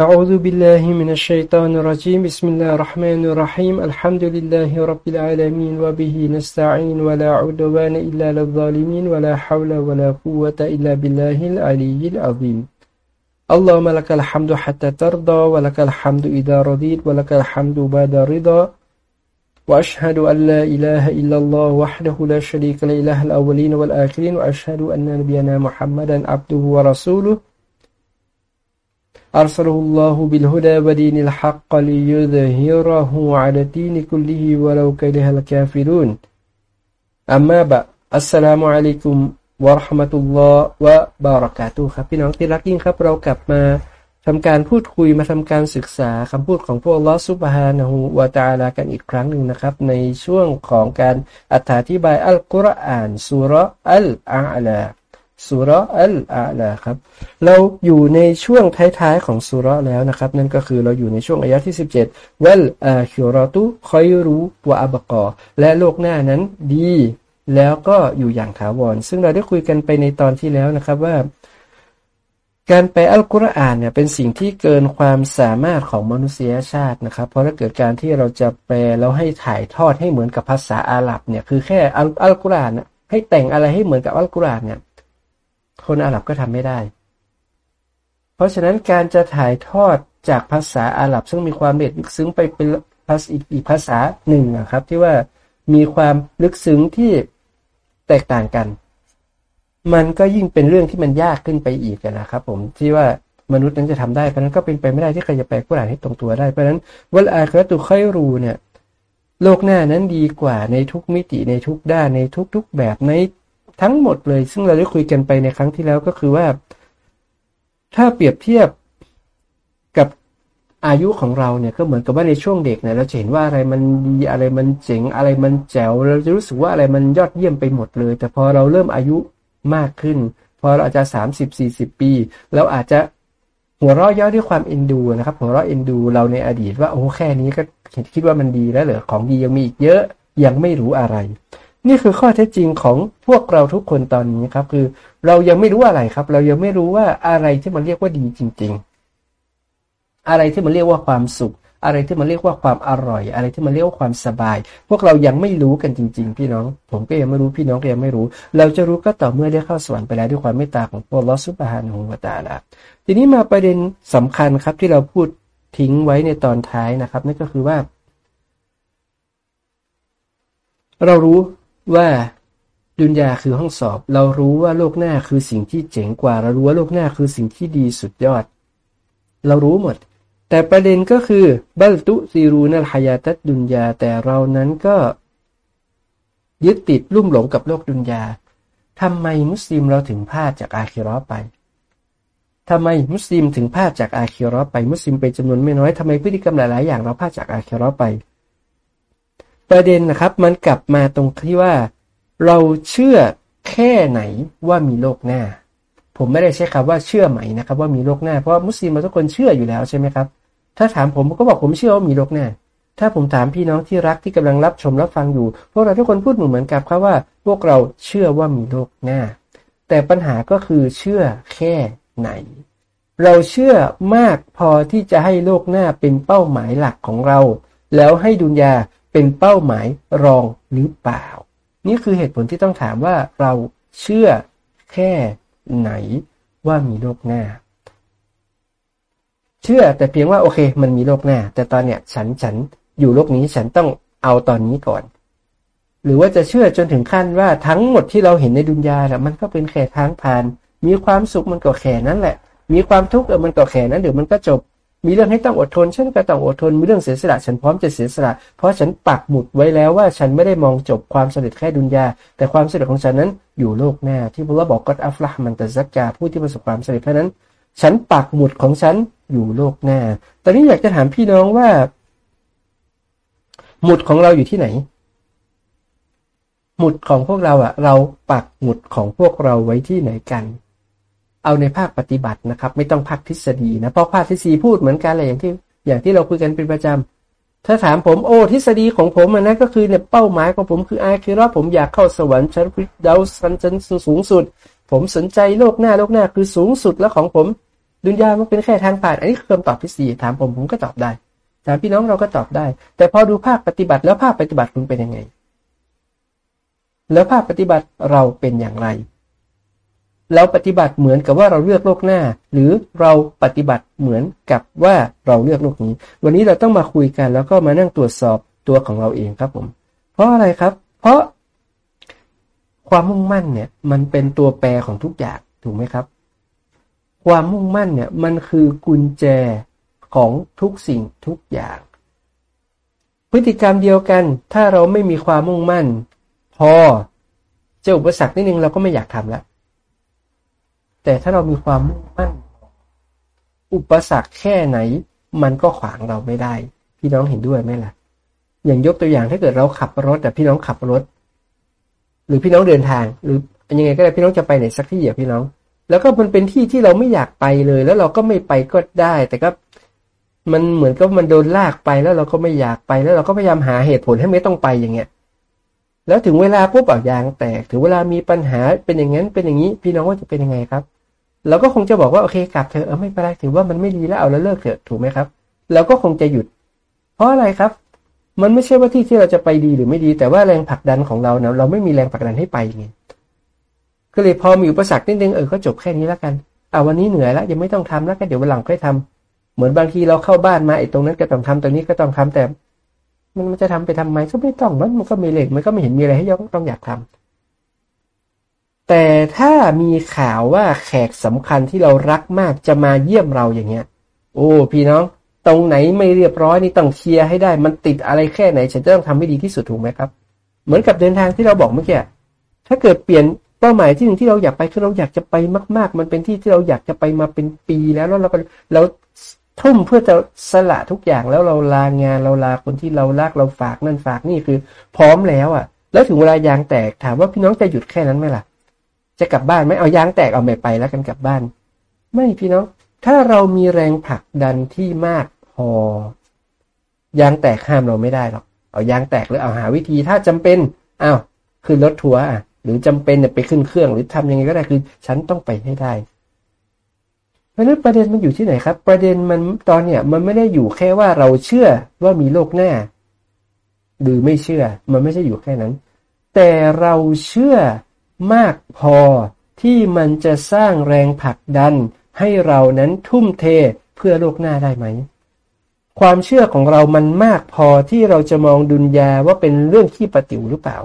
أعوذ بالله من الشيطان الرجيم. بسم الله الرحمن الرحيم. الحمد لله رب العالمين وبه نستعين ولا عدوان إلا للظالمين ولا حول ولا قوة إلا بالله العلي العظيم. اللهم لك الحمد حتى ترضى ولك الحمد إذا رضيت ولك الحمد بعد رضا. وأشهد أن لا إله إلا الله وحده لا شريك له إله الأولين والآخرين. وأشهد أن نبينا محمدا عبده ورسوله. أرسله الله بالهدى ودين الحق ليظهره على الدين كله ولو كره الكافرون أما بعد السلام عليكمวะรหมะตุลลอฮ์วะบารากาตุครับพี่น้องที่รักยิ่งครับ เรากลับมาทำการพูดคุยมาทำการศึกษาคำพูดของพวกลอสุบฮานะฮูวาตาลากันอีกครั้งหนึ่งนะครับ ในช่วงของการอธิบายอัลกุรอานสุรอัลอาลา สุรอัลอาลาครับ เราอยู่ในช่วงท้ายๆของสุรแล้วนะครับ นั่นก็คือเราอยู่ในช่วงอายะที่ 17วัลอาคิรอตุคอยรู้วะอับกอ และโลกหน้านั้นดี แล้วก็อยู่อย่างถาวร ซึ่งเราได้คุยกันไปในตอนที่แล้วนะครับว่า การแปลอัลกุรอานเนี่ยเป็นสิ่งที่เกินความสามารถของมนุษยชาตินะครับ เพราะถ้าเกิดการที่เราจะแปลแล้วให้ถ่ายทอดให้เหมือนกับภาษาอาหรับเนี่ยคือแค่อัลกุรอานให้แต่งอะไรให้เหมือนกับอัลกุรอานเนี่ย คนอาหรับก็ทำไม่ได้ เพราะฉะนั้นการจะถ่ายทอดจากภาษาอาหรับ ซึ่งมีความเด็ดลึกซึ้งไปเป็นภาษาอีกภาษาหนึ่งนะครับ ที่ว่ามีความลึกซึ้งที่แตกต่างกัน มันก็ยิ่งเป็นเรื่องที่มันยากขึ้นไปอีกนะครับ ผมที่ว่ามนุษย์นั้นจะทำได้เพราะนั้นก็เป็นไปไม่ได้ที่ใครจะแปลกุรอานให้ตรงตัวได้เพราะนั้นวัลอาคราตุค่อยรูเนี่ยโลกหน้านั้นดีกว่าในทุกมิติในทุกด้านในทุกๆแบบใน ทั้งหมดเลย ซึ่งเราได้คุยกันไปในครั้งที่แล้วก็คือว่า ถ้าเปรียบเทียบกับอายุของเราเนี่ยก็เหมือนกับว่าในช่วงเด็กเนี่ยเราจะเห็นว่าอะไรมันดีอะไรมันเจ๋งอะไรมันแจ๋วเราจะรู้สึกว่าอะไรมันยอดเยี่ยมไปหมดเลย แต่พอเราเริ่มอายุมากขึ้น พอเราอาจจะสามสิบสี่สิบปีเราอาจจะหัวเราะย่อด้วยความเอ็นดูนะครับ หัวเราะเอ็นดูเราในอดีตว่าโอ้แค่นี้ก็คิดว่ามันดีแล้วเหรอของดียังมีอีกเยอะยังไม่รู้อะไร นี่คือข้อเท็จจริงของพวกเราทุกคนตอนนี้ครับ คือเรายังไม่รู้อะไรครับ เรายังไม่รู้ว่าอะไรที่มันเรียกว่าดีจริง ๆ อะไรที่มันเรียกว่าความสุข อะไรที่มันเรียกว่าความอร่อย อะไรที่มันเรียกว่าความสบาย พวกเรายังไม่รู้กันจริง ๆ พี่น้อง ผมก็ยังไม่รู้พี่น้องก็ยังไม่รู้ เราจะรู้ก็ต่อเมื่อได้เข้าสวรรค์ไปแล้วด้วยความเมตตาของพระลอสุบฮานของวตาละทีนี้มาประเด็นสำคัญครับที่เราพูดทิ้งไว้ในตอนท้ายนะครับนั่นก็คือว่า เรารู้ ว่าดุนยาคือห้องสอบ เรารู้ว่าโลกหน้าคือสิ่งที่เจ๋งกว่า เรารู้ว่าโลกหน้าคือสิ่งที่ดีสุดยอด เรารู้หมด แต่ประเด็นก็คือบัลตุซีรูนัลฮายาตัดดุนยาแต่เรานั้นก็ ยึดติดลุ่มหลงกับโลกดุนยาทำไมมุสลิมเราถึงพลาดจากอาคิรอไปทำไมมุสลิมถึงพลาดจากอาคิรอไป มุสลิมเป็นจำนวนไม่น้อยทำไมพฤติกรรมหลาย ๆ อย่างเราพลาดจากอาคิรอไป ประเด็นนะครับ มันกลับมาตรงที่ว่า เราเชื่อแค่ไหนว่ามีโลกหน้า ผมไม่ได้ใช้คำว่าเชื่อไหมนะครับ ว่ามีโลกหน้าเพราะมุสลิมเราทุกคนเชื่ออยู่แล้วใช่ไหมครับ ถ้าถามผมผมก็บอกผมเชื่อว่ามีโลกหน้า ถ้าผมถามพี่น้องที่รักที่กำลังรับชมรับฟังอยู่ พวกเราทุกคนพูดหมือนเหมือนกับครับว่า พวกเราเชื่อว่ามีโลกหน้า แต่ปัญหาก็คือเชื่อแค่ไหน เราเชื่อมากพอที่จะให้โลกหน้าเป็นเป้าหมายหลักของเรา แล้วให้ดุนยา เป็นเป้าหมายรองหรือเปล่า นี่คือเหตุผลที่ต้องถามว่าเราเชื่อแค่ไหนว่ามีโลกหน้า เชื่อแต่เพียงว่าโอเค มันมีโลกหน้า แต่ตอนเนี้ยฉันฉันอยู่โลกนี้ฉันต้องเอาตอนนี้ก่อน หรือว่าจะเชื่อจนถึงขั้นว่าทั้งหมดที่เราเห็นในดุนยาแหละมันก็เป็นแค่ทางผ่าน มีความสุขมันก็แค่นั้นแหละ มีความทุกข์เออมันก็แค่นั้นเดี๋ยวมันก็จบ มีเรื่องให้ต้องอดทน ฉันก็ต้องอดทน มีเรื่องเสียสละ ฉันพร้อมจะเสียสละ เพราะฉันปักหมุดไว้แล้วว่าฉันไม่ได้มองจบความสำเร็จแค่ดุนยา แต่ความสำเร็จของฉันนั้นอยู่โลกหน้า ที่พระบอกก็อัฟลามันตะซักกาผู้ที่ประสบความสำเร็จเพราะนั้น ฉันปักหมุดของฉันอยู่โลกหน้า ตอนนี้อยากจะถามพี่น้องว่า หมุดของเราอยู่ที่ไหน หมุดของพวกเราอะ่ะเราปักหมุดของพวกเราไว้ที่ไหนกัน เอาในภาคปฏิบัตินะครับ ไม่ต้องภาคทฤษฎีนะเพราะภาคทฤษฎีพูดเหมือนกันเลยอย่างที่อย่างที่เราคุยกันเป็นประจำถ้าถามผมโอ้ทฤษฎีของผมมันนะก็คือเนี่ยเป้าหมายของผมคืออาคิรอผมอยากเข้าสวรรค์ชั้นดาวชั้นชั้นสูงสุด ผมสนใจโลกหน้าโลกหน้าคือสูงสุดแล้วของผม ดุนยามันเป็นแค่ทางผ่าน อันนี้คือคำตอบที่สี่ถามผมผมก็ตอบได้ถามพี่น้องเราก็ตอบได้ แต่พอดูภาคปฏิบัติแล้วภาคปฏิบัติคุณเป็นยังไง แล้วภาคปฏิบัติเราเป็นอย่างไร เราปฏิบัติเหมือนกับว่าเราเลือกโลกหน้า หรือเราปฏิบัติเหมือนกับว่าเราเลือกโลกนี้ วันนี้เราต้องมาคุยกัน แล้วก็มานั่งตรวจสอบตัวของเราเองครับผม เพราะอะไรครับ เพราะความมุ่งมั่นเนี่ย มันเป็นตัวแปรของทุกอย่างถูกไหมครับ ความมุ่งมั่นเนี่ย มันคือกุญแจของทุกสิ่งทุกอย่าง พฤติกรรมเดียวกัน ถ้าเราไม่มีความมุ่งมั่น พอเจออุปสรรคนิดนึงเราก็ไม่อยากทำแล้ว แต่ถ้าเรามีความมุ่งมั่น อุปสรรคแค่ไหน มันก็ขวางเราไม่ได้ พี่น้องเห็นด้วยไหมล่ะ อย่างยกตัวอย่างถ้าเกิดเราขับรถแต่พี่น้องขับรถ หรือพี่น้องเดินทาง หรือยังไงก็ได้พี่น้องจะไปไหนสักที่อย่าพี่น้อง แล้วก็มันเป็นที่ที่เราไม่อยากไปเลย แล้วเราก็ไม่ไปก็ได้ แต่ก็มันเหมือนกับมันโดนลากไปแล้วเราก็ไม่อยากไปแล้วเราก็พยายามหาเหตุผลให้ไม่ต้องไปอย่างเงี้ย แล้วถึงเวลาปุ๊บเอายางแตก ถึงเวลามีปัญหาเป็นอย่างนั้นเป็นอย่างนี้ พี่น้องว่าจะเป็นยังไงครับเราก็คงจะบอกว่าโอเคกลับเถอะเออไม่เป็นไรถือว่ามันไม่ดีแล้วเอาแล้วเลิกเถอะถูกไหมครับเราก็คงจะหยุด เพราะอะไรครับ มันไม่ใช่ว่าที่ที่เราจะไปดีหรือไม่ดี แต่ว่าแรงผลักดันของเราเนะเราไม่มีแรงผลักดันให้ไปไงก็เลยพอมีอุปสรรคนิดนึงเออก็จบแค่นี้แล้วกันเอาวันนี้เหนื่อยแล้วยังไม่ต้องทำแล้วก็เดี๋ยววันหลังค่อยทำเหมือนบางทีเราเข้าบ้านมาไอ้ตรงนั้นก็ต้องทำตรงนี้ก็ต้องทำแต่ มันมันจะทำไปทำไมก็ไม่ต้องมันมันก็มีเหล็กมันก็ไม่เห็นมีอะไรให้ยกต้องอยากทำแต่ถ้ามีข่าวว่าแขกสำคัญที่เรารักมากจะมาเยี่ยมเราอย่างเงี้ย โอ้ พี่น้อง ตรงไหนไม่เรียบร้อยนี่ต้องเคลียร์ให้ได้ มันติดอะไรแค่ไหน ฉันจะต้องทำให้ดีที่สุดถูกไหมครับ เหมือนกับเดินทางที่เราบอกเมื่อกี้ถ้าเกิดเปลี่ยนเป้าหมายที่หนึ่งที่เราอยากไปคือเราอยากจะไปมาก ๆ มันเป็นที่ที่เราอยากจะไปมาเป็นปีแล้วแล้วเราก็เรา ทุ่มเพื่อจะสละทุกอย่างแล้วเราลางานเราลาคนที่เรารักเราฝากนั่นฝากนี่คือ พร้อมแล้วอะ แล้วถึงเวลายางแตกถามว่าพี่น้องจะหยุดแค่นั้นไหมล่ะ จะกลับบ้านไหมเอายางแตกเอาไม่ไปแล้วกันกลับบ้าน ไม่พี่น้อง ถ้าเรามีแรงผลักดันที่มากพอยางแตกห้ามเราไม่ได้หรอกเอายางแตกหรือเอาหาวิธีถ้าจำเป็นอ้าวขึ้นรถทัวร์อะ หรือจำเป็นเนี่ยไปขึ้นเครื่องหรือทำยังไงก็ได้คือ ฉันต้องไปให้ได้ เพราะนั้นประเด็นมันอยู่ที่ไหนครับ ประเด็นมันตอนเนี้ยมันไม่ได้อยู่แค่ว่าเราเชื่อว่ามีโลกหน้า หรือไม่เชื่อ มันไม่ใช่อยู่แค่นั้น แต่เราเชื่อมากพอที่มันจะสร้างแรงผลักดัน ให้เรานั้นทุ่มเทเพื่อโลกหน้าได้ไหม ความเชื่อของเรามันมากพอที่เราจะมองดุนยาว่าเป็นเรื่องที่ปฏิวหรือเปล่า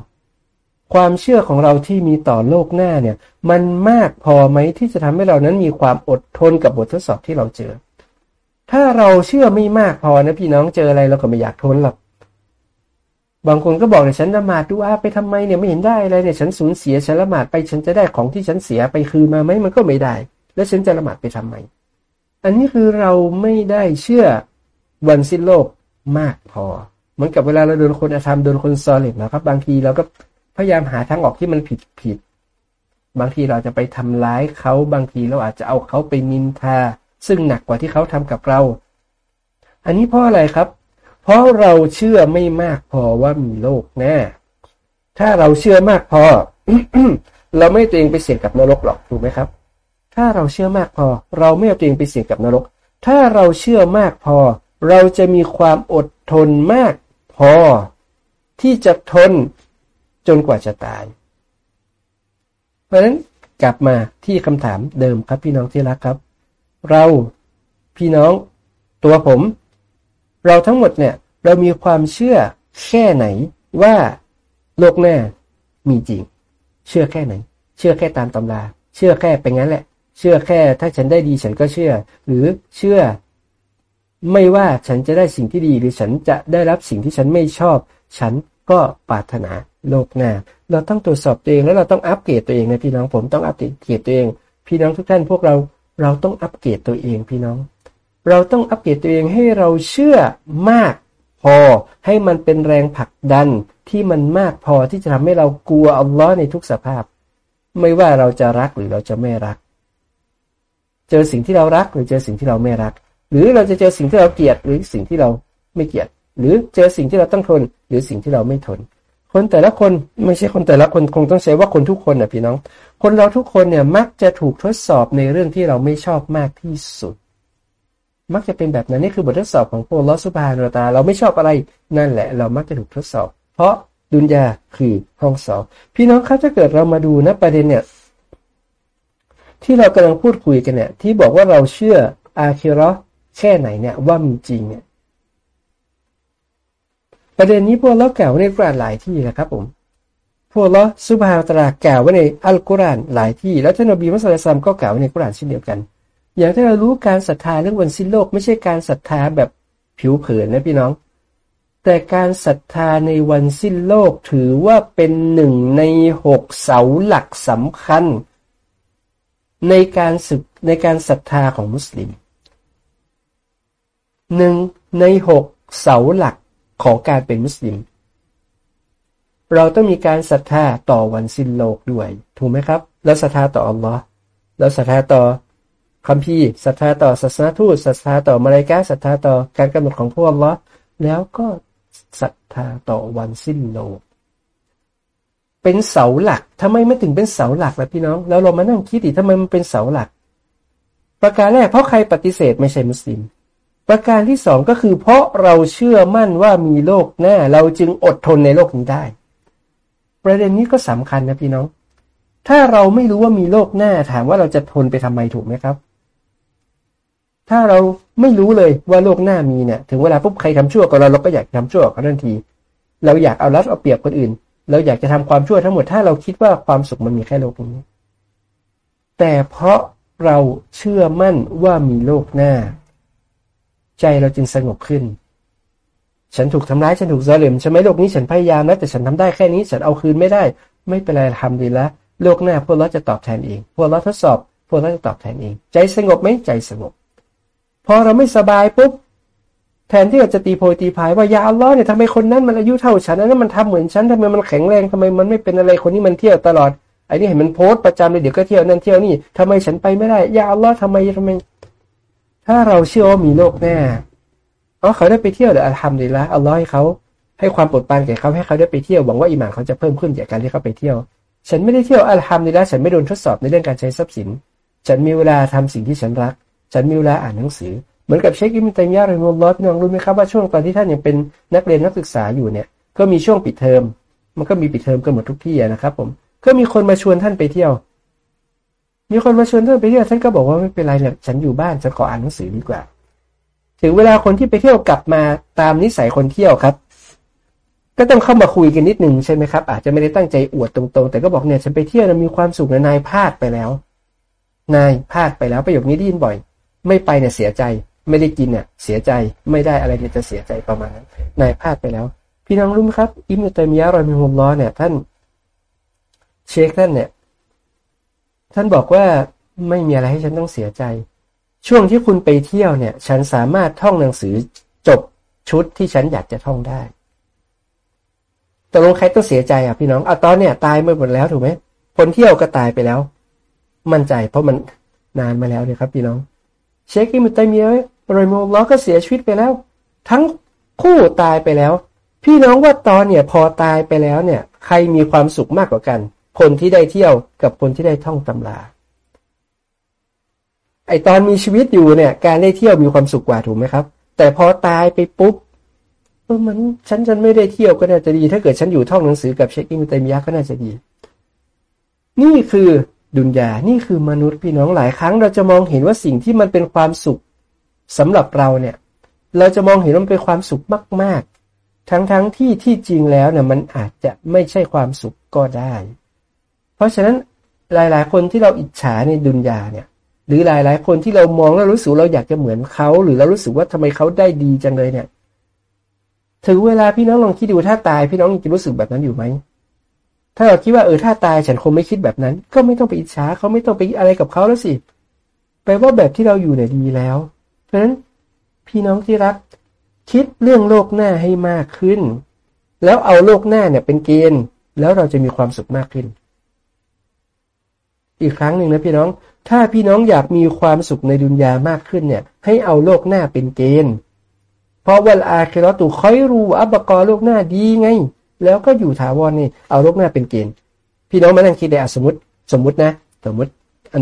ความเชื่อของเราที่มีต่อโลกหน้าเนี่ย มันมากพอไหมที่จะทำให้เรานั้นมีความอดทนกับบททดสอบที่เราเจอ ถ้าเราเชื่อไม่มากพอนะพี่น้องเจออะไรเราก็ไม่อยากทนหรอกบางคนก็บอกเนี่ยฉันละหมาดดูอาไปทำไมเนี่ยไม่เห็นได้อะไรเนี่ยฉันสูญเสียฉันละหมาดไปฉันจะได้ของที่ฉันเสียไปคืนมาไหมมันก็ไม่ได้ แล้วฉันจะละหมาดไปทำไมอันนี้คือเราไม่ได้เชื่อวันสิ้นโลกมากพอ เหมือนกับเวลาเราโดนคนอาธรรมโดนคนซอลิดนะครับ บางทีเราก็ พยายามหาทางออกที่มันผิดผิด บางทีเราจะไปทำร้ายเขาบางทีเราอาจจะเอาเขาไปนินทา ซึ่งหนักกว่าที่เขาทำกับเรา อันนี้เพราะอะไรครับ เพราะเราเชื่อไม่มากพอว่ามีโลกแน่ถ้าเราเชื่อมากพอ เราไม่ตัวเองไปเสี่ยงกับนรกหรอกถูกไหมครับ ถ้าเราเชื่อมากพอ เราไม่เอาตัวเองไปเสี่ยงกับนรก ถ้าเราเชื่อมากพอ เราจะมีความอดทนมากพอ ที่จะทน จนกว่าจะตาย เพราะฉะนั้นกลับมาที่คำถามเดิมครับพี่น้องที่รักครับ เราพี่น้องตัวผม เราทั้งหมดเนี่ย เรามีความเชื่อแค่ไหนว่าโลกหน้ามีจริง เชื่อแค่ไหน เชื่อแค่ตามตำรา เชื่อแค่เป็นงั้นแหละ เชื่อแค่ถ้าฉันได้ดีฉันก็เชื่อ หรือเชื่อ ไม่ว่าฉันจะได้สิ่งที่ดีหรือฉันจะได้รับสิ่งที่ฉันไม่ชอบ ฉัน ก็ปรารถนาโลกหน้า เราต้องตรวจสอบตัวเองแล้วเราต้องอัปเกรดตัวเองนะพี่น้องผมต้องอัปเกรดตัวเอง พี่น้องทุกท่านพวกเราเราต้องอัปเกรดตัวเองพี่น้อง เราต้องอัปเกรดตัวเองให้เราเชื่อมากพอให้มันเป็นแรงผลักดันที่มันมากพอที่จะทำให้เรากลัวอัลลอฮ์ในทุกสภาพ ไม่ว่าเราจะรักหรือเราจะไม่รัก เจอสิ่งที่เรารักหรือเจอสิ่งที่เราไม่รัก หรือเราจะเจอสิ่งที่เราเกลียดหรือสิ่งที่เราไม่เกลียด หรือเจอสิ่งที่เราต้องทน หรือสิ่งที่เราไม่ทน คนแต่ละคนไม่ใช่คนแต่ละคนคงต้องใช้ว่าคนทุกคนนะพี่น้อง คนเราทุกคนเนี่ยมักจะถูกทดสอบในเรื่องที่เราไม่ชอบมากที่สุด มักจะเป็นแบบนั้นนี่คือบททดสอบของพวกลอสุบานตา เราไม่ชอบอะไรนั่นแหละ เรามักจะถูกทดสอบ เพราะดุนยาคือห้องสอบ พี่น้องครับถ้าเกิดเรามาดูนะประเด็นเนี่ยที่เรากำลังพูดคุยกันเนี่ยที่บอกว่าเราเชื่ออาคิรอแค่ไหนเนี่ยว่ามีจริงเนี่ย ประเด็นนี้พวกเรากล่าวในกุรานหลายที่นะครับผม พวกเราสุภาพตรากล่าวไว้ในอัลกุรอานหลายที่ แล้วท่านอบีมุสลิมก็กล่าวในกุรานเช่นเดียวกัน อย่างที่เรารู้การศรัทธาเรื่องวันสิ้นโลก ไม่ใช่การศรัทธาแบบผิวเผินนะพี่น้อง แต่การศรัทธาในวันสิ้นโลกถือว่าเป็นหนึ่งในหกเสาหลักสำคัญ ในการศึกในการศรัทธาของมุสลิมหนึ่งในหกเสาหลัก ของการเป็นมุสลิม เราต้องมีการศรัทธาต่อวันสิ้นโลกด้วย ถูกไหมครับ แล้วศรัทธาต่ออัลลอฮ์แล้วศรัทธาต่อคำพีศรัทธาต่อศาสนาทูตศรัทธาต่อมาลายกาศรัทธาต่อการกำหนดของพวกอัลลอฮ์แล้วก็ศรัทธาต่อวันสิ้นโลก เป็นเสาหลักทำไมไม่ถึงเป็นเสาหลักล่ะพี่น้อง แล้วเรามานั่งคิดดิทำไมมันเป็นเสาหลัก ประการแรกเพราะใครปฏิเสธไม่ใช่มุสลิม ประการที่สองก็คือ เพราะเราเชื่อมั่นว่ามีโลกหน้า เราจึงอดทนในโลกนี้ได้ ประเด็นนี้ก็สำคัญนะพี่น้อง ถ้าเราไม่รู้ว่ามีโลกหน้าถามว่าเราจะทนไปทำไมถูกไหมครับ ถ้าเราไม่รู้เลยว่าโลกหน้ามีเนี่ย ถึงเวลาปุ๊บใครทำชั่วกับเราเราก็อยากทำชั่วกับเขาทันที เราอยากเอารัดเอาเปรียบคนอื่น เราอยากจะทำความชั่วทั้งหมดถ้าเราคิดว่าความสุขมันมีแค่โลกนี้ แต่เพราะเราเชื่อมั่นว่ามีโลกหน้า ใจเราจึงสงบขึ้น ฉันถูกทำร้าย ฉันถูกซาเลมฉันไม่โลกนี้ฉันพยายามนะแต่ฉันทำได้แค่นี้ ฉันเอาคืนไม่ได้ ไม่เป็นไรทำดีแล้วโลกหน้าพวกเราจะตอบแทนเอง พวกเราทดสอบ พวกเราจะตอบแทนเอง ใจสงบไหมใจสงบ พอเราไม่สบายปุ๊บแทนที่เราจะตีโพยตีพายว่ายาอัลลอฮ์เนี่ยทำไมคนนั้นมันอายุเท่าฉันนั้นมันทำเหมือนฉันทำไมมันแข็งแรงทำไมมันไม่เป็นอะไรคนนี้มันเที่ยวตลอดไอ้นี่เห็นมันโพสต์ประจำเลยเดี๋ยวก็เที่ยวนั่นเที่ยวนี่ทำไมฉันไปไม่ได้ยาอัลลอฮ์ทำไมทำไม ถ้าเราเชื่อว่ามีโลกแน่อ๋เขาได้ไปเที่ยวเดี๋ยวทำดีละอัลลอฮ์ให้เขาให้ความปลดปานแก่เขาให้เขาได้ไปเที่ยวหวังว่าอิหมานเขาจะเพิ่มขึ้นจากการที่เขาไปเที่ยว ฉันไม่ได้เที่ยวอัลฮัมดีละฉันไม่โดนทดสอบในเรื่องการใช้ทรัพย์สิน ฉันมีเวลาทำสิ่งที่ฉันรัก ฉันมีเวลาอ่านหนังสือ เหมือนกับเชคอิมตัยยาเรมุลลอฮ์พี่น้องรู้ไหมครับว่าช่วงตอนที่ท่านยังเป็นนักเรียนนักศึกษาอยู่เนี่ย ก็มีช่วงปิดเทอม มันก็มีปิดเทอมกันหมดทุกที่นะครับผม ก็มีคนมาชวนท่านไปเที่ยว มีคนมาชวนท่านไปเที่ยวท่านก็บอกว่าไม่เป็นไรเนี่ยฉันอยู่บ้านฉันขออ่านหนังสือดีกว่า ถึงเวลาคนที่ไปเที่ยวกลับมาตามนิสัยคนเที่ยวครับ ก็ต้องเข้ามาคุยกันนิดนึงใช่ไหมครับ อาจจะไม่ได้ตั้งใจอวดตรงๆ แต่ก็บอกเนี่ยฉันไปเที่ยวนะมีความสุขนะนายพลาดไปแล้ว นายพลาดไปแล้วประโยคนี้ได้ยินบ่อย ไม่ไปเนี่ยเสียใจ ไม่ได้กินเนี่ยเสียใจไม่ได้อะไรเนี่ยจะเสียใจประมาณนั้นนายพลาดไปแล้ว พี่น้องรู้ไหมครับอิมนุตัยมียะรอยมิฮุลล้อเนี่ยท่านเชคท่านเนี่ย ท่านบอกว่าไม่มีอะไรให้ฉันต้องเสียใจ ช่วงที่คุณไปเที่ยวเนี่ย ฉันสามารถท่องหนังสือจบชุดที่ฉันอยากจะท่องได้ตกลงใครต้องเสียใจอะพี่น้องเอาตอนเนี่ยตายไปหมดแล้วถูกไหมคนเที่ยวก็ตายไปแล้ว มั่นใจเพราะมันนานมาแล้วเนี่ยครับพี่น้อง เชคกิมุตัยมียรอยโมล้อก็เสียชีวิตไปแล้ว ทั้งคู่ตายไปแล้ว พี่น้องว่าตอนเนี่ยพอตายไปแล้วเนี่ย ใครมีความสุขมากกว่ากัน คนที่ได้เที่ยวกับคนที่ได้ท่องตำราไอตอนมีชีวิตอยู่เนี่ย การได้เที่ยวมีความสุขกว่าถูกไหมครับ แต่พอตายไปปุ๊บเออมันฉันฉันไม่ได้เที่ยวก็น่าจะดี ถ้าเกิดฉันอยู่ท่องหนังสือกับเช็คอินเตมียะก็น่าจะดี นี่คือดุนยานี่คือมนุษย์พี่น้องหลายครั้ง เราจะมองเห็นว่าสิ่งที่มันเป็นความสุขสำหรับเราเนี่ย เราจะมองเห็นมันเป็นความสุขมาก ๆ ทั้งๆทที่ที่จริงแล้วเนี่ยมันอาจจะไม่ใช่ความสุขก็ได้ เพราะฉะนั้นหลาย ๆ คนที่เราอิจฉาในดุนยาเนี่ยหรือหลาย ๆ คนที่เรามองแล้วรู้สึกเราอยากจะเหมือนเขา หรือเรารู้สึกว่าทำไมเขาได้ดีจังเลยเนี่ยถึงเวลาพี่น้องลองคิดดูถ้าตายพี่น้องยังจะรู้สึกแบบนั้นอยู่ไหมถ้าเราคิดว่าเออถ้าตายฉันคงไม่คิดแบบนั้น ก็ไม่ต้องไปอิจฉาเขาไม่ต้องไปอะไรกับเขาแล้วสิแปลว่าแบบที่เราอยู่เนี่ยดีแล้ว เพราะฉะนั้นพี่น้องที่รัก คิดเรื่องโลกหน้าให้มากขึ้น แล้วเอาโลกหน้าเนี่ยเป็นเกณฑ์แล้วเราจะมีความสุขมากขึ้น อีกครั้งหนึ่งนะพี่น้อง ถ้าพี่น้องอยากมีความสุขในดุนยามากขึ้นเนี่ย ให้เอาโลกหน้าเป็นเกณฑ์ เพราะว่าอาคิรอตุคอยรูอับบกอโลกหน้าดีไง แล้วก็อยู่ถาวรนี่ เอาโลกหน้าเป็นเกณฑ์ พี่น้องมานั่งคิดได้สมมติ สมมตินะ สมมติ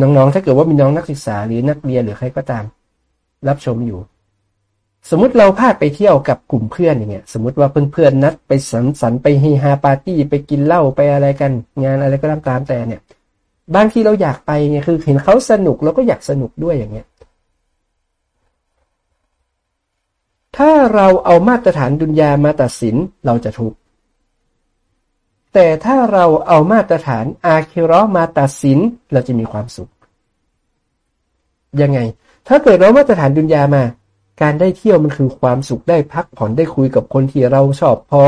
น้องๆ ถ้าเกิดว่ามีน้องนักศึกษาหรือนักเรียนหรือใครก็ตาม รับชมอยู่ สมมติเราพาดไปเที่ยวกับกลุ่มเพื่อนอย่างเงี้ย สมมติว่าเพื่อนๆนัดไปสังสรรค์ไปเฮฮาปาร์ตี้ไปกินเหล้าไปอะไรกัน งานอะไรก็ตามตามแต่เนี่ย บางทีเราอยากไปเนี่ยคือเห็นเขาสนุกเราก็อยากสนุกด้วยอย่างเงี้ย ถ้าเราเอามาตรฐานดุนยามาตัดสินเราจะทุกข์แต่ถ้าเราเอามาตรฐานอาคิรอมาตัดสินเราจะมีความสุข ยังไง ถ้าเกิดเรามาตรฐานดุนยามา การได้เที่ยวมันคือความสุขได้พักผ่อนได้คุยกับคนที่เราชอบพอ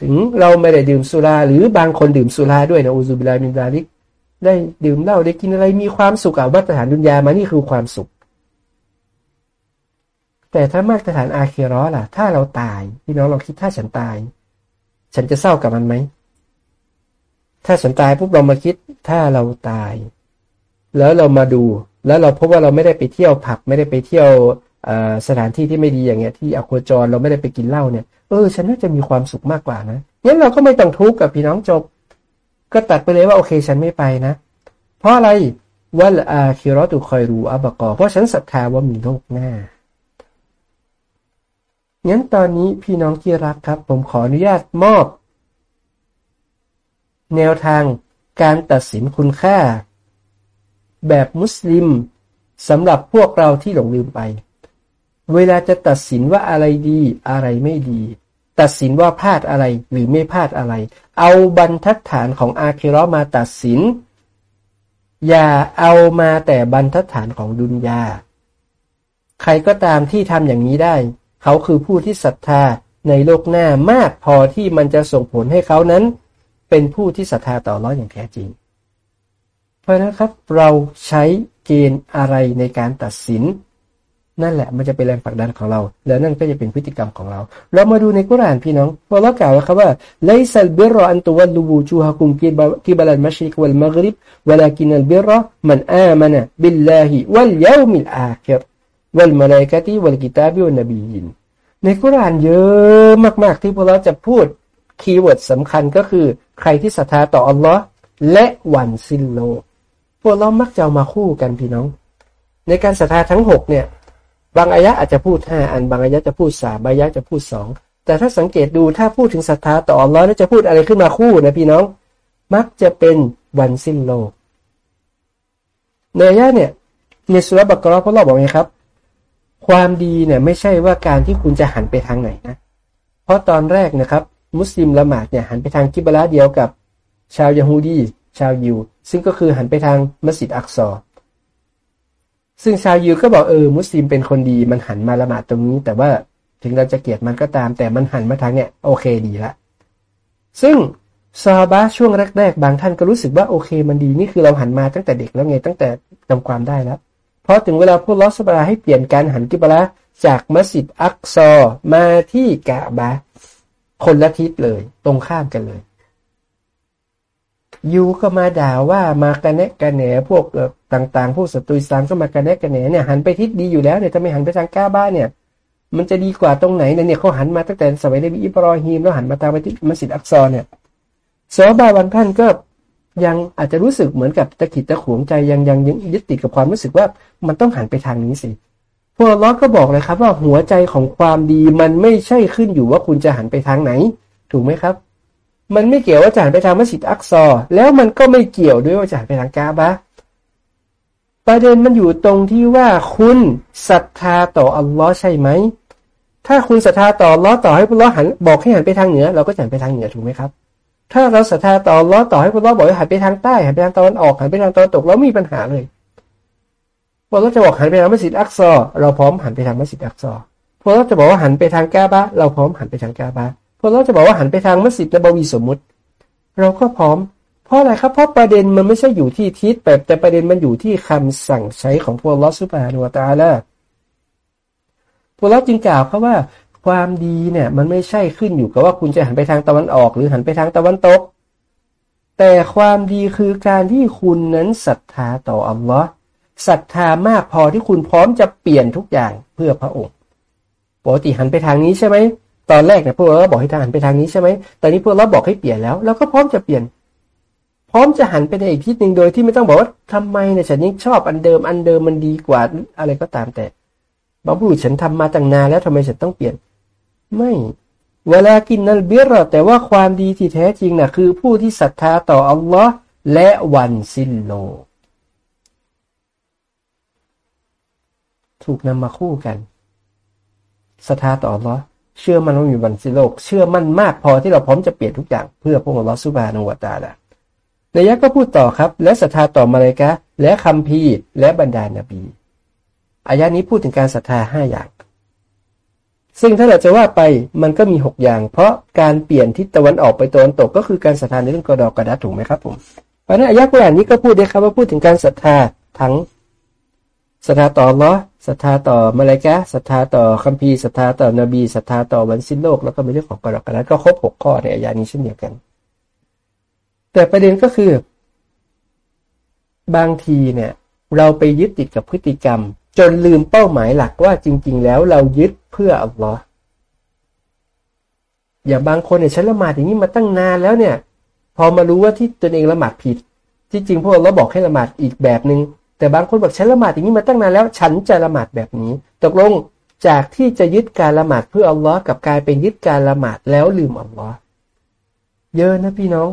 ถึงเราไม่ได้ดื่มสุรา หรือบางคนดื่มสุราด้วยนะอูซุบิลามินดาลิก ได้ดื่มเหล้าได้กินอะไรมีความสุขเอามาตรฐานดุนยามานี่คือความสุข แต่ถ้ามาตรฐานอาเครอล่ะ ถ้าเราตายพี่น้องลองคิดถ้าฉันตาย ฉันจะเศร้ากับมันไหมถ้าฉันตายปุ๊บเรามาคิดถ้าเราตาย แล้วเรามาดู แล้วเราพบว่าเราไม่ได้ไปเที่ยวผับไม่ได้ไปเที่ยว สถานที่ที่ไม่ดีอย่างเงี้ยที่อโคจรเราไม่ได้ไปกินเหล้าเนี่ยเออฉันน่าจะมีความสุขมากกว่านะงั้นเราก็ไม่ต้องทุกข์กับพี่น้องจบ ก็ตัดไปเลยว่าโอเคฉันไม่ไปนะ เพราะอะไรว่าอาคิรอตุคอยรูอับกอเพราะฉันศรัทธาว่ามีโลกหน้างั้นตอนนี้พี่น้องที่รักครับ ผมขออนุญาตมอบ แนวทางการตัดสินคุณค่า แบบมุสลิมสำหรับพวกเราที่หลงลืมไป เวลาจะตัดสินว่าอะไรดีอะไรไม่ดี ตัดสินว่าพลาดอะไรหรือไม่พลาดอะไร เอาบรรทัดฐานของอาคิรอมาตัดสิน อย่าเอามาแต่บรรทัดฐานของดุนยา ใครก็ตามที่ทำอย่างนี้ได้ เขาคือผู้ที่ศรัทธาในโลกหน้ามากพอที่มันจะส่งผลให้เขานั้น เป็นผู้ที่ศรัทธาต่ออัลลอฮ์อย่างแท้จริง เพราะนั้นครับเราใช้เกณฑ์อะไรในการตัดสิน นั่นแหละมันจะเป็นแรงผลักดันของเรา แล้วนั่นก็จะเป็นพฤติกรรมของเรา เรามาดูในกุรานพี่น้องพระองค์อัลลอฮ์กล่าวครับว่าليس البر أن تولوا وجوهكم قبل المشرق والمغرب ولكن البر من آمن بالله واليوم الآخر والملائكة والكتاب والنبيين ในกุรานเยอะมาก ๆ ที่พวกเราจะพูด keyword สำคัญก็คือ ใครที่ศรัทธาต่ออัลลอฮ์และวันสิ้นโลกพวกเรามักจะมาคู่กันพี่น้อง ในการศรัทธาทั้งหกเนี่ย บางอายะอาจจะพูดห้าอัน บางอายะจะพูดสามบางอายะจะพูดสองแต่ถ้าสังเกตดูถ้าพูดถึงศรัทธาต่ออัลลอฮ์แล้วจะพูดอะไรขึ้นมาคู่นะพี่น้อง มักจะเป็นวันสิ้นโลกในอายะเนี่ยในสุรบักรอพวกเราบอกไงครับ ความดีเนี่ยไม่ใช่ว่าการที่คุณจะหันไปทางไหนนะ เพราะตอนแรกนะครับ มุสลิมละหมาดเนี่ยหันไปทางกิบลาเดียวกับ ชาวยาฮูดีชาวยิว ซึ่งก็คือหันไปทางมัสยิดอักซอ ซึ่งชาวยิวก็บอกเออมุสลิมเป็นคนดีมันหันมาละหมาดตรงนี้ แต่ว่าถึงเราจะเกลียดมันก็ตาม แต่มันหันมาทางเนี่ยโอเคดีละ ซึ่งซาบะช่วงแรกๆบางท่านก็รู้สึกว่าโอเคมันดีนี่คือเราหันมาตั้งแต่เด็กแล้วไงตั้งแต่จำความได้แล้วพราะถึงเวลาพูดลอสบาให้เปลี่ยนการหันกิบลาจากมัสยิดอักซอมาที่กะบะคนละทิศเลย ตรงข้ามกันเลยยูก็มาด่าว่ามากันแนะกันแหนพวก ต่างๆ พวกศัตรูอิสลามก็มากันแนะกันแหนเนี่ยหันไปทิศดีอยู่แล้วเนี่ยทำไมหันไปทางกาบ้าเนี่ยมันจะดีกว่าตรงไหนเนี่ยเขาหันมาตั้งแต่สมัยนบีอิบรอฮีมแล้วหันมาตามไปที่มัสยิดอักซอเนี่ยซอบาบางท่านก็ยังอาจจะรู้สึกเหมือนกับตะขิดตะขวงใจยังยังยังยึดติดกับความรู้สึกว่ามันต้องหันไปทางนี้สิพวกล้อก็บอกเลยครับว่าหัวใจของความดีมันไม่ใช่ขึ้นอยู่ว่าคุณจะหันไปทางไหน ถูกไหมครับ มันไม่เกี่ยวว่าจะหันไปทางมัสยิดอักซอ แล้วมันก็ไม่เกี่ยวด้วยว่าจะหันไปทางกาบะ ประเด็นมันอยู่ตรงที่ว่าคุณศรัทธาต่ออัลลอฮ์ใช่ไหม ถ้าคุณศรัทธาต่ออัลลอฮ์ต่อให้พวกล้อหันบอกให้หันไปทางเหนือ เราก็จะหันไปทางเหนือถูกไหมครับ ถ้าเราศรัทธาต่ออัล้อฮ์ต่อให้พวกเราบอกให้หันไปทางใต้หันไปทางตะวันออกหันไปทางตะวันตกเรามีปัญหาเลยพวกเราจะบอกหันไปทางมัสยิดอักซอเราพร้อมหันไปทางมัสยิดอักซอพวกเราจะบอกว่าหันไปทางกาบะเราพร้อมหันไปทางกาบะพวกเราจะบอกว่าหันไปทางมัสยิดนบวีสมมุติ เราก็พร้อม เพราะอะไรครับ เพราะประเด็นมันไม่ใช่อยู่ที่ทิศแต่แต่ประเด็นมันอยู่ที่คำสั่งใช้ของพวกลอสุบานุวตาละพวกเราจึงกล่าวเขาว่า ความดีเนี่ยมันไม่ใช่ขึ้นอยู่กับว่าคุณจะหันไปทางตะวันออก หรือหันไปทางตะวันตก แต่ความดีคือการที่คุณนั้นศรัทธาต่ออัลลอฮ์ศรัทธามากพอที่คุณพร้อมจะเปลี่ยนทุกอย่างเพื่อพระองค์ปกติหันไปทางนี้ใช่ไหมตอนแรกเนี่ยพวกเราบอกให้ทางหันไปทางนี้ใช่ไหมตอนนี้พวกเราบอกให้เปลี่ยนแล้วเราก็พร้อมจะเปลี่ยน พร้อมจะหันไปในอีกทิศหนึ่งโดยที่ไม่ต้องบอกว่าทำไมเนี่ยฉันยังชอบอันเดิมอันเดิมมันดีกว่าอะไรก็ตามแต่บางผู้ฉันทำมาตั้งนานแล้วทำไมฉันต้องเปลี่ยน ไม่เวลากินนัลเบียรแต่ว่าความดีที่แท้จริงนะ่ะ คือผู้ที่ศรัทธาต่ออัลลอฮ์และวันสิ้นโลกถูกนำมาคู่กันศรัทธาต่ออัลลอฮ์เชื่อมันว่ามีวันสิ้นโลก เชื่อมั่นมากพอที่เราพร้อมจะเปลี่ยนทุกอย่างเพื่อพระองค์อัลลอฮ์สุบานุวะตาละ นายะก็พูดต่อครับ และศรัทธาต่อมาเลยกะและคัมภีและบรรดานาบีอายะนี้พูดถึงการศรัทธาห้าอย่าง ซึ่งถ้าเราจะว่าไปมันก็มีหกอย่าง เพราะการเปลี่ยนทิศตะวันออกไปตะวันตกก็คือการศรัทธาในเรื่องกระดอกกระดาถูกไหมครับผมเพราะนั้นอายะกุรานนี้ก็พูดได้ครับว่าพูดถึงการศรัทธาทั้งศรัทธาต่อลอศรัทธาต่อมาลายกะศรัทธาต่อคัมภีร์ศรัทธาต่อนบีศรัทธาต่อวันสิ้นโลกแล้วก็มีเรื่องของกระดอกกระดาก็ครบหกข้อในอายะนี้เช่นเดียวกัน แต่ประเด็นก็คือ บางทีเนี่ย เราไปยึดติดกับพฤติกรรม จนลืมเป้าหมายหลักว่าจริง ๆ แล้วเรายึดเพื่ออัลลอฮ์อย่างบางคนเนี่ยฉันละหมาดอย่างนี้มาตั้งนานแล้วเนี่ย พอมารู้ว่าที่ตนเองละหมาดผิด ที่จริงพวกเราบอกให้ละหมาดอีกแบบหนึง่งแต่บางคนบอกฉันละหมาดอย่างนี้มาตั้งนานแล้ว ฉันจะละหมาดแบบนี้ ตกลงจากที่จะยึดการละหมาดเพื่ออัลลอฮ์กับกลายเป็นยึดการละหมาดแล้วลืมอัลลอฮ์เยอะนะพี่น้อง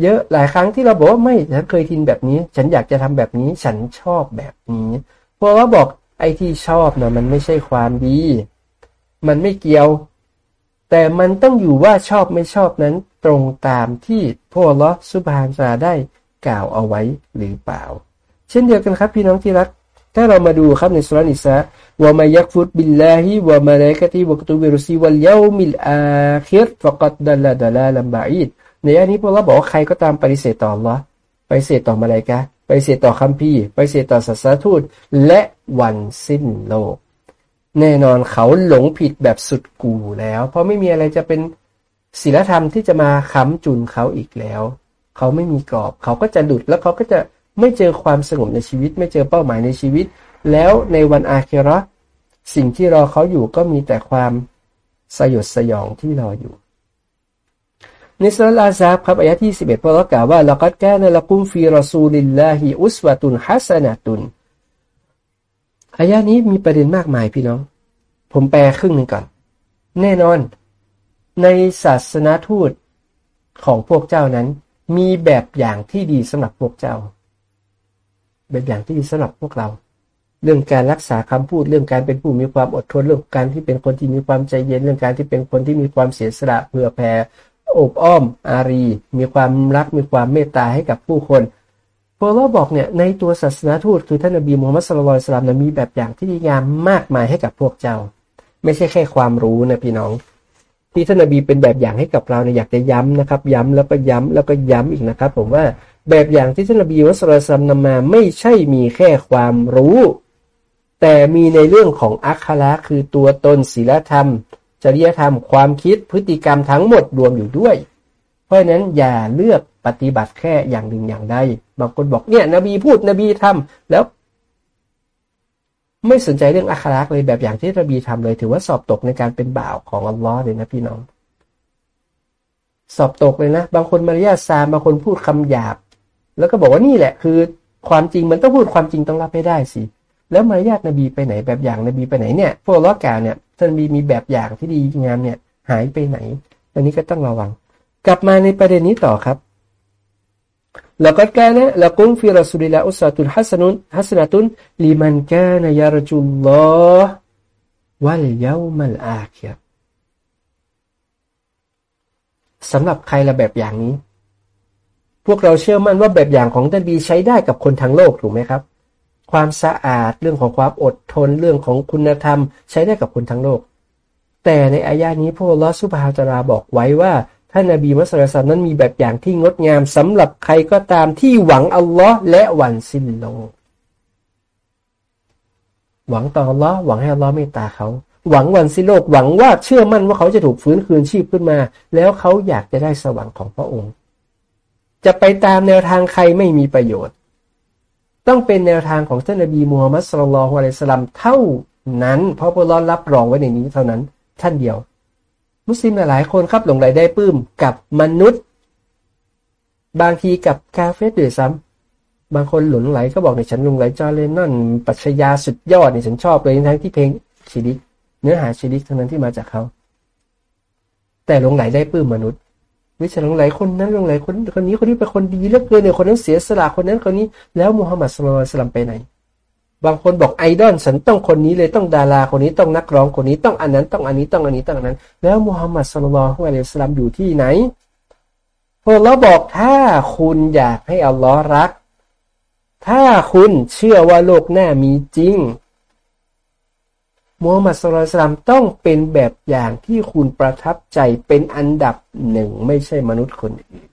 เยอะหลายครั้งที่เราบอกว่าไม่ฉันเคยทินแบบนี้ ฉันอยากจะทำแบบนี้ ฉันชอบแบบนี้พวกเราบอกไอ้ที่ชอบนะมันไม่ใช่ความดี มันไม่เกี่ยว แต่มันต้องอยู่ว่าชอบไม่ชอบนั้นตรงตามที่พวกเราสุบานซาได้กล่าวเอาไว้หรือเปล่า เช่นเดียวกันครับพี่น้องที่รักถ้าเรามาดูครับในสุรานิสะว่ามายักฟุตบิลลาฮิว่ามาเลกติวกตุบิรุซีวัลยามิลอาคิรฟกัดดัลลาดัลลาลัมบาอิด ในอันนี้พวกเราบอกว่าใครก็ตามปฏิเสธต่อ Allah ปฏิเสธต่อมาเลกะไปเสียต่อคัมภีร์ไปเสียต่อศาสนทูตและวันสิ้นโลก แน่นอนเขาหลงผิดแบบสุดกูแล้ว เพราะไม่มีอะไรจะเป็นศีลธรรมที่จะมาค้ำจุนเขาอีกแล้ว เขาไม่มีกรอบ เขาก็จะหลุดแล้วเขาก็จะไม่เจอความสงบในชีวิต ไม่เจอเป้าหมายในชีวิต แล้วในวันอาเคราสิ่งที่รอเขาอยู่ก็มีแต่ความสยดสยองที่รออยู่ ในสุลอาซาบครับอายะที่ 11พระกล่าวว่าละกัดแกนละกุมฟีรอซูลิลลาฮิอุสวะตุนฮัสนะตุนอายะนี้มีประเด็นมากมายพี่น้อง ผมแปลครึ่งหนึ่งก่อน แน่นอน ในศาสนาทูตของพวกเจ้านั้น มีแบบอย่างที่ดีสำหรับพวกเจ้า แบบอย่างที่ดีสำหรับพวกเรา เรื่องการรักษาคำพูดเรื่องการเป็นผู้มีความอดทนเรื่องการที่เป็นคนที่มีความใจเย็นเรื่องการที่เป็นคนที่มีความเสียสละเพื่อแผ่ อบอ้อมอารี มีความรักมีความเมตตาให้กับผู้คนพอเราบอกเนี่ยในตัวศาสนาทูตคือท่านนบีมูฮัมมัดสุลลัลสลามนะมีแบบอย่างที่ดีงามมากมายให้กับพวกเจ้า ไม่ใช่แค่ความรู้นะพี่น้อง ที่ท่านนบีเป็นแบบอย่างให้กับเราเนี่ยอยากจะย้ำนะครับ ย้ำแล้วก็ย้ำแล้วก็ย้ำอีกนะครับ ผมว่าแบบอย่างที่ท่านนบีมุสลิมนำมาไม่ใช่มีแค่ความรู้ แต่มีในเรื่องของอัคราคือตัวตนศีลธรรม จริยธรรมความคิดพฤติกรรมทั้งหมดรวมอยู่ด้วย เพราะฉะนั้นอย่าเลือกปฏิบัติแค่อย่างหนึ่งอย่างใดบางคนบอกเนี่ย นบีพูดนบีทำแล้ว ไม่สนใจเรื่องอัคราเลยแบบอย่างที่นบีทำเลย ถือว่าสอบตกในการเป็นบ่าวของอัลลอฮ์เลยนะพี่น้อง สอบตกเลยนะ บางคนมารยาซามบางคนพูดคำหยาบ แล้วก็บอกว่านี่แหละคือ ความจริงมันต้องพูดความจริงต้องรับให้ได้สิ แล้วมารยาทนบีไปไหนแบบอย่างนบีไปไหนเนี่ยพวกล้อกาเนี่ยท่านบีมีแบบอย่างที่ดีงามเนี่ย หายไปไหน อันนี้ก็ต้องระวัง กลับมาในประเด็นนี้ต่อครับแล้วก็แกนะแล้วกุมฟิรสุลิลาอุสาตุนฮัสนุนฮัสนาตุนลิมันแกนยารจุลลอฮ์วัลยามัลอาคีรสำหรับใครละแบบอย่างนี้ พวกเราเชื่อมั่นว่าแบบอย่างของท่านบีใช้ได้กับคนทั้งโลกถูกไหมครับ ความสะอาด เรื่องของความอดทนเรื่องของคุณธรรม ใช้ได้กับคนทั้งโลก แต่ในอายานี้พระลอสุภาจาราบอกไว้ว่าท่านนบีมุสลิมนั้นมีแบบอย่างที่งดงามสำหรับใครก็ตามที่หวังอัลลอฮ์และหวันสิ้นโลกหวังต่ออัลลอฮ์หวังให้อัลลอฮ์เมตตาเขาหวังวันสิ้นโลกหวังว่าเชื่อมั่นว่าเขาจะถูกฟื้นคืนชีพขึ้นมา แล้วเขาอยากจะได้สวรรค์ของพระองค์ จะไปตามแนวทางใครไม่มีประโยชน์ ต้องเป็นแนวทางของท่านนบีมูฮัมมัดสุลลัลฮุอะลัยสลัมเท่านั้น เพราะพระลอรับรองไว้ในนี้เท่านั้นท่านเดียว มุสลิมหลายคนครับหลงไหลได้ปื้มกับมนุษย์ บางทีกับกาเฟสด้วยซ้ำบางคนหลงไหลก็บอกในฉันหลงไหลจอเลนนอนปัชญาสุดยอดนี่ฉันชอบเลยทั้งที่เพลงชีดิก เนื้อหาชีดิกทั้งนั้นที่มาจากเขา แต่หลงไหลได้ปื้มมนุษย์ วิชาหลงหลายคนนั้นหลงหลคนคนนี้คนนี้เป็นคนดีเหลือเกินเนี่ยคนนั้นเสียสละคนนั้นคนนี้ แล้วมุฮัมหมัดสุลตัลสลัมไปไหน บางคนบอกไอดอลฉันต้องคนนี้เลยต้องดาราคนนี้ต้องนักร้องคนนี้ต้องอันนั้นต้องอันนี้ต้องอันนี้ต้องอันนั้น แล้วมุฮัมหมัดสุลลัลฮุอะลัยฮิสลามอยู่ที่ไหนพอเราบอกถ้าคุณอยากให้อัลลอฮ์รัก ถ้าคุณเชื่อว่าโลกหน้ามีจริง มูฮัมหมัดสุลตามต้องเป็นแบบอย่างที่คุณประทับใจเป็นอันดับหนึ่งไม่ใช่มนุษย์คนอื่น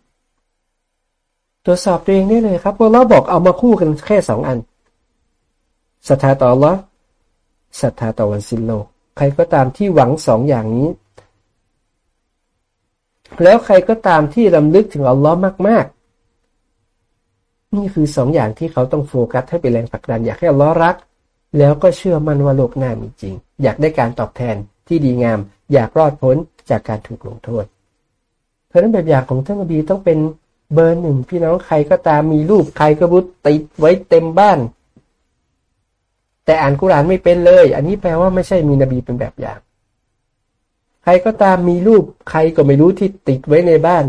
ตรวจสอบตัวเองได้เลยครับเพราะเราบอกเอามาคู่กันแค่สองอันศรัทธาต่อละศรัทธาต่อวันสิ้นโลก ใครก็ตามที่หวังสองอย่างนี้ แล้วใครก็ตามที่ลำลึกถึงอัลลอฮ์มาก ๆ นี่คือสองอย่างที่เขาต้องโฟกัสให้เป็นแรงผลักดันอยากให้อัลลอฮ์รัก แล้วก็เชื่อมั่นว่าโลกหน้ามีจริง อยากได้การตอบแทนที่ดีงาม อยากรอดพ้นจากการถูกลงโทษ เพราะนั้นแบบอย่างของท่านอบีต้องเป็นเบอร์หนึ่งพี่น้องใครก็ตามมีรูปใครก็บุตติดไว้เต็มบ้าน แต่อ่านกุรานไม่เป็นเลย อันนี้แปลว่าไม่ใช่มีนบีเป็นแบบอย่าง ใครก็ตามมีรูปใครก็ไม่รู้ที่ติดไว้ในบ้าน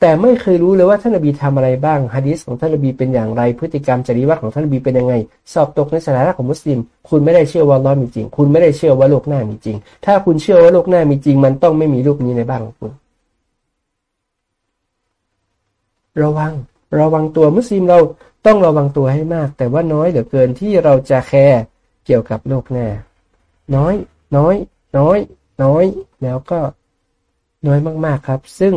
แต่ไม่เคยรู้เลยว่าท่านนบีทำอะไรบ้างฮะดีสของท่านนบีเป็นอย่างไร พฤติกรรมจริยวัตรของท่านนบีเป็นยังไง สอบตกในสถานะของมุสลิม คุณไม่ได้เชื่อว่าลอมีจริง คุณไม่ได้เชื่อว่าโลกหน้ามีจริง ถ้าคุณเชื่อว่าโลกหน้ามีจริง มันต้องไม่มีรูปนี้ในบ้านของคุณ ระวัง ระวังตัวมุสลิมเราต้องระวังตัวให้มาก แต่ว่าน้อยเหลือเกินที่เราจะแคร์เกี่ยวกับโลกหน้า น้อย น้อย น้อย น้อย แล้วก็น้อยมาก ๆครับ ซึ่ง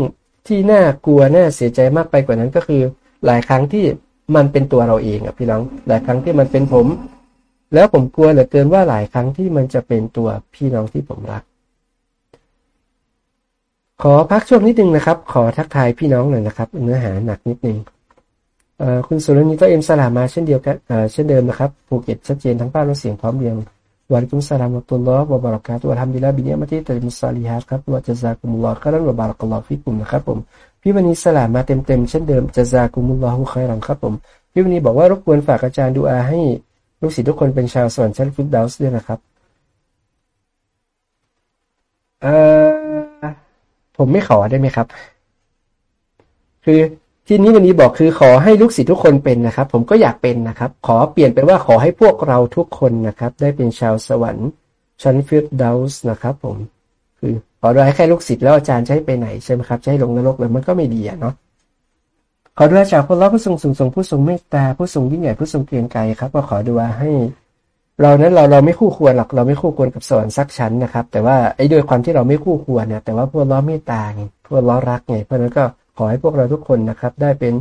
ที่น่ากลัวน่าเสียใจมากไปกว่านั้นก็คือ หลายครั้งที่มันเป็นตัวเราเองอะพี่น้อง หลายครั้งที่มันเป็นผม แล้วผมกลัวเหลือเกินว่าหลายครั้งที่มันจะเป็นตัวพี่น้องที่ผมรัก ขอพักช่วงนิดนึงนะครับ ขอทักทายพี่น้องหน่อยนะครับเนื้อหาหนักนิดนึงคุณสุรนีก็เอ็มสลามาเช่นเดียวกันเช่นเดิมนะครับภูเก็ตชัดเจนทั้งภาพและเสียงพร้อมเรียน وعليكم السلام ورحمة الله وبركاته الحمد لله الذي بنعمته تتم الصالحات ครับ وجزاكم الله خيرا وبارك الله فيكم นะครับผม พี่วันนี้สลามมาเต็มๆเช่นเดิมجزاكم الله خيرا ครับผม พี่วันนี้บอกว่ารบกวนฝากอาจารย์ดูอาให้ลูกศิษย์ทุกคนเป็นชาวสวรรค์ชั้นฟิรเดาส์ด้วยนะครับเอ่อผมไม่ขอได้ไหมครับ คือ ที่นี้วันนี้บอกคือขอให้ลูกศิษย์ทุกคนเป็นนะครับ ผมก็อยากเป็นนะครับ ขอเปลี่ยนเป็นว่าขอให้พวกเราทุกคนนะครับ ได้เป็นชาวสวรรค์ชั้นฟิรเดาส์นะครับ ผม คือขอดุอาให้แค่ลูกศิษย์แล้วอาจารย์จะให้ไปไหนใช่ไหมครับจะให้ลงนรกเลยมันก็ไม่ดีอะเนาะขอดุอาจากพระผู้ทรงสูงทรงผู้ทรงเมตตาผู้ทรงยิ่งใหญ่ผู้ทรงเกรียงไกรครับก็ขอดุอาให้ เรานั้นเราเราไม่คู่ควรหรอกเราไม่คู่ควรกับสวรรค์สักชั้นนะครับ แต่ว่าไอ้ด้วยความที่เราไม่คู่ควรเนี่ยแต่ว่าพระองค์อัลลอฮ์เมตตาไงพวกล้อรักไงเพราะนั้นก็ ขอให้พวกเราทุกคนนะครับ ได้เป็น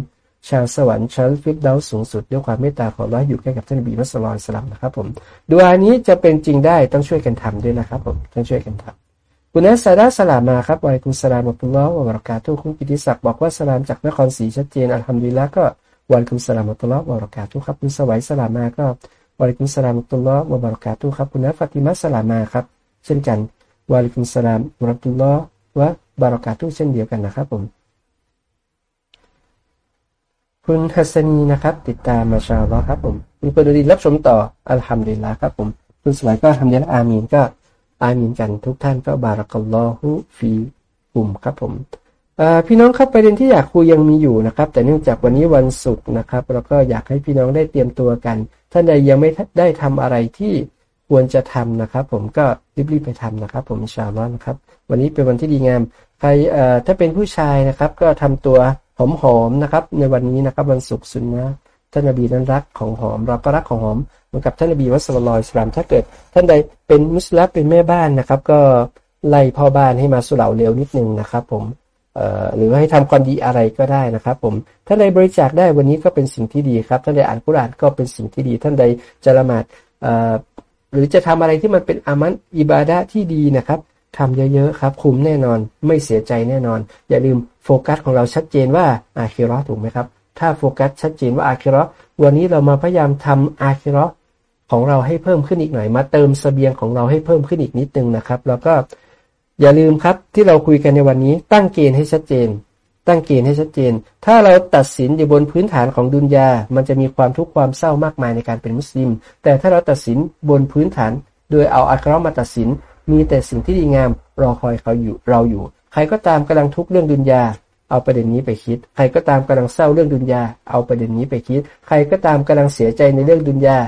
ชาวสวรรค์ชั้นฟิปดาวสูงสุดด้วยความเมตตาของราอยู่ใกล้กับท่านบีมัสลอยสลัมนะครับผมดูอานี้จะเป็นจริงได้ต้องช่วยกันทำด้วยนะครับผมต้องช่วยกันทำคุณนัสซาดาสลามมาครับวายคุณสลามอับดุลลอฮ์วะบรักาตุคุณกิติศักดิ์บอกว่าสลามจากนครศรีชัดเจนอัลฮัมดุลิลละก็วันคุณสลามอับดุลลอฮ์วะบรักาตุครับคุณสวัยสลามมาก็วายคุณสลามอับดุลลอฮ์วะบรักาตุครับคุณนัฟติมัสลามมาครับ เช่นกันวายคุณสลามอับดุลลอฮ์วะบรักาตุเช่นเดียวกันนะครับผม คุณฮัสนีนะครับ ติดตามมาชาลอครับผมคุณปรดีรับชมต่ออัลฮัมดุลิลละครับผมคุณสมัยก็ทำเดียนอามีนก็อามีนกันทุกท่านก็บารักัลลอฮุฟีกุมครับผมพี่น้องครับประเด็นที่อยากคุยยังมีอยู่นะครับ แต่เนื่องจากวันนี้วันศุกร์นะครับเราก็อยากให้พี่น้องได้เตรียมตัวกัน ท่านใดยังไม่ได้ทำอะไรที่ควรจะทำนะครับ ผมก็รีบๆไปทำนะครับ ผมชาลอนะครับ วันนี้เป็นวันที่ดีงาม ใครถ้าเป็นผู้ชายนะครับ ก็ทำตัวหอมหอมนะครับ ในวันนี้นะครับวันศุกร์สุนนะท่านนบีนั้นรักของหอม เราก็รักของหอมเหมือนกับท่านนบีวัสลลอยสลามถ้าเกิด ท่านใดเป็นมุสลิมเป็นแม่บ้านนะครับ ก็ไล่พ่อบ้านให้มาสุเหร่าเร็วนิดนึงนะครับ ผมหรือให้ทำความดีอะไรก็ได้นะครับ ผมท่านใดบริจาคได้วันนี้ก็เป็นสิ่งที่ดีครับท่านใดอ่านกุรานก็เป็นสิ่งที่ดี ท่านใดจะละหมาดหรือจะทำอะไรที่มันเป็นอามันอิบาดะที่ดีนะครับ ทำเยอะๆครับ คุ้มแน่นอน ไม่เสียใจแน่นอน อย่าลืมโฟกัสของเราชัดเจนว่าอาคิรอถูกไหมครับ ถ้าโฟกัสชัดเจนว่าอาคิรอวันนี้เรามาพยายามทำอาคิรอของเราให้เพิ่มขึ้นอีกหน่อย มาเติมสเสบียงของเราให้เพิ่มขึ้นอีกนิดนึงนะครับ แล้วก็อย่าลืมครับที่เราคุยกันในวันนี้ตั้งเกณฑ์ให้ชัดเจน ตั้งเกณฑ์ให้ชัดเจน ถ้าเราตัดสินอยู่บนพื้นฐานของดุนยา มันจะมีความทุกข์ความเศร้ามากมายในการเป็นมุสลิม แต่ถ้าเราตัดสินบนพื้นฐาน โดยเอาอัครามาตัดสิน มีแต่สิ่งที่ดีงามรอคอยเขาอยู่เราอยู่ ใครก็ตามกำลังทุกข์เรื่องดุนยา เอาประเด็นนี้ไปคิด ใครก็ตามกำลังเศร้าเรื่องดุนยา เอาประเด็นนี้ไปคิด ใครก็ตามกำลังเสียใจในเรื่องดุนยา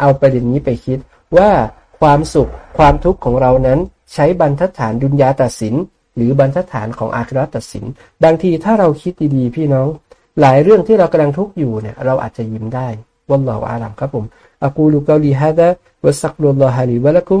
เอาประเด็นนี้ไปคิด ว่าความสุขความทุกข์ของเรานั้น ใช้บรรทัดฐานดุนยาตัดสิน หรือบรรทัดฐานของอาคราตัดสินบางทีถ้าเราคิดดีๆ พี่น้อง หลายเรื่องที่เรากำลังทุกข์อยู่เนี่ยเราอาจจะยิ้มได้วันหล่ออาลัมครับผมอักูลูกาลีฮะดะวะสักรุลลอฮะลีวะละกุม